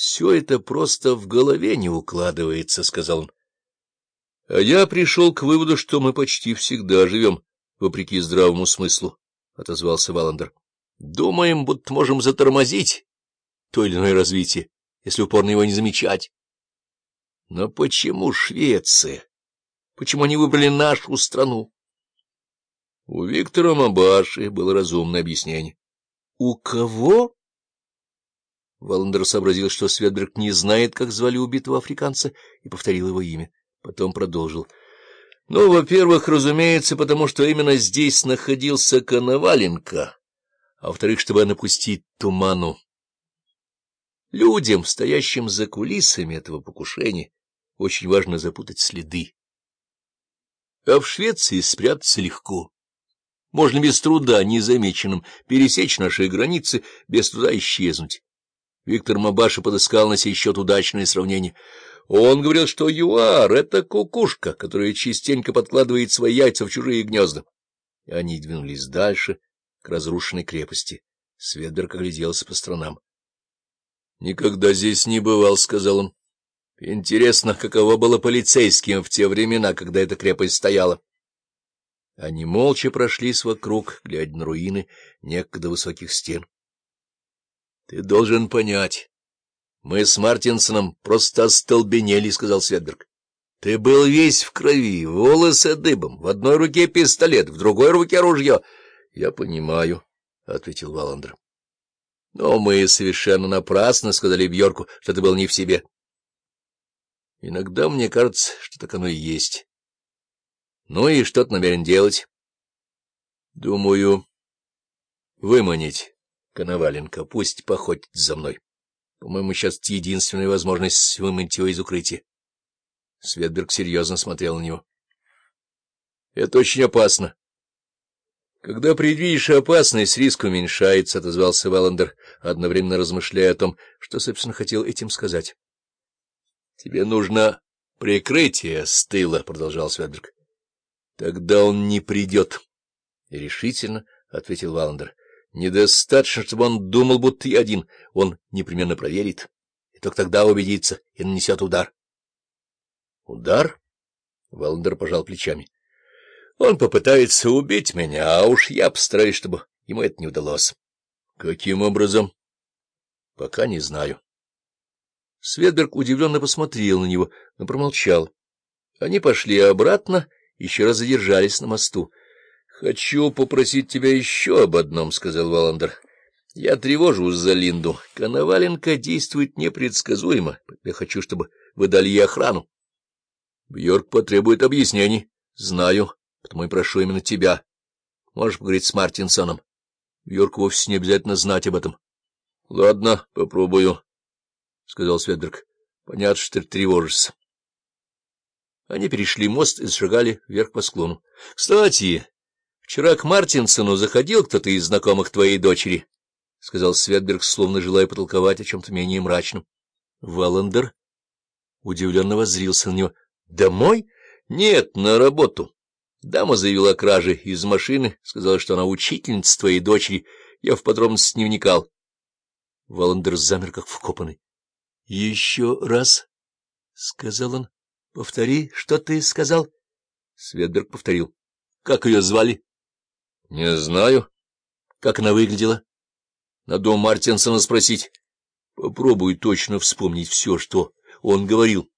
Все это просто в голове не укладывается, — сказал он. — А я пришел к выводу, что мы почти всегда живем, вопреки здравому смыслу, — отозвался Валандер. — Думаем, будто можем затормозить то или иное развитие, если упорно его не замечать. Но почему Швеция? Почему они выбрали нашу страну? У Виктора Мабаши было разумное объяснение. — У кого? Валандер сообразил, что Светберг не знает, как звали убитого африканца, и повторил его имя. Потом продолжил. — Ну, во-первых, разумеется, потому что именно здесь находился Коноваленко, а во-вторых, чтобы напустить туману. Людям, стоящим за кулисами этого покушения, очень важно запутать следы. А в Швеции спрятаться легко. Можно без труда, незамеченным, пересечь наши границы, без труда исчезнуть. Виктор Мабаша подыскал на сей счет удачное сравнение. Он говорил, что юар — это кукушка, которая частенько подкладывает свои яйца в чужие гнезда. И они двинулись дальше, к разрушенной крепости. Светберг огляделся по сторонам. — Никогда здесь не бывал, — сказал он. — Интересно, каково было полицейским в те времена, когда эта крепость стояла. Они молча прошлись вокруг, глядя на руины некогда высоких стен. Ты должен понять. Мы с Мартинсоном просто остолбенели, — сказал Светберг. Ты был весь в крови, волосы дыбом, в одной руке пистолет, в другой руке ружье. — Я понимаю, — ответил Валандер. — Но мы совершенно напрасно сказали Бьорку, что ты был не в себе. Иногда мне кажется, что так оно и есть. Ну и что ты намерен делать? — Думаю, выманить Коноваленко, пусть походит за мной. По-моему, сейчас единственная возможность вымыть его из укрытия. Светберг серьезно смотрел на него. — Это очень опасно. — Когда предвидишь опасность, риск уменьшается, — отозвался Валандер, одновременно размышляя о том, что, собственно, хотел этим сказать. — Тебе нужно прикрытие с тыла, — продолжал Светберг. — Тогда он не придет, — решительно ответил Валандер. Недостаточно, чтобы он думал, будто я один. Он непременно проверит, и только тогда убедится и нанесет удар. — Удар? — Валандер пожал плечами. — Он попытается убить меня, а уж я постараюсь, чтобы ему это не удалось. — Каким образом? — Пока не знаю. Светберг удивленно посмотрел на него, но промолчал. Они пошли обратно, еще раз задержались на мосту. — Хочу попросить тебя еще об одном, — сказал Валандер. — Я тревожусь за Линду. Коноваленко действует непредсказуемо. Я хочу, чтобы вы дали ей охрану. — Бьорк потребует объяснений. — Знаю, потому и прошу именно тебя. Можешь поговорить с Мартинсоном. Бьорк вовсе не обязательно знать об этом. — Ладно, попробую, — сказал Светберг. — Понятно, что ты тревожишься. Они перешли мост и зашагали вверх по склону. — Кстати... Вчера к Мартинсону заходил кто-то из знакомых твоей дочери, — сказал Светберг, словно желая потолковать о чем-то менее мрачном. Валандер удивленно воззрился на него. — Домой? — Нет, на работу. Дама заявила о краже из машины, сказала, что она учительница твоей дочери. Я в подробности не вникал. Валандер замер, как вкопанный. — Еще раз, — сказал он. — Повтори, что ты сказал? Светберг повторил. — Как ее звали? —— Не знаю. — Как она выглядела? — Надо у Мартинсона спросить. Попробуй точно вспомнить все, что он говорил.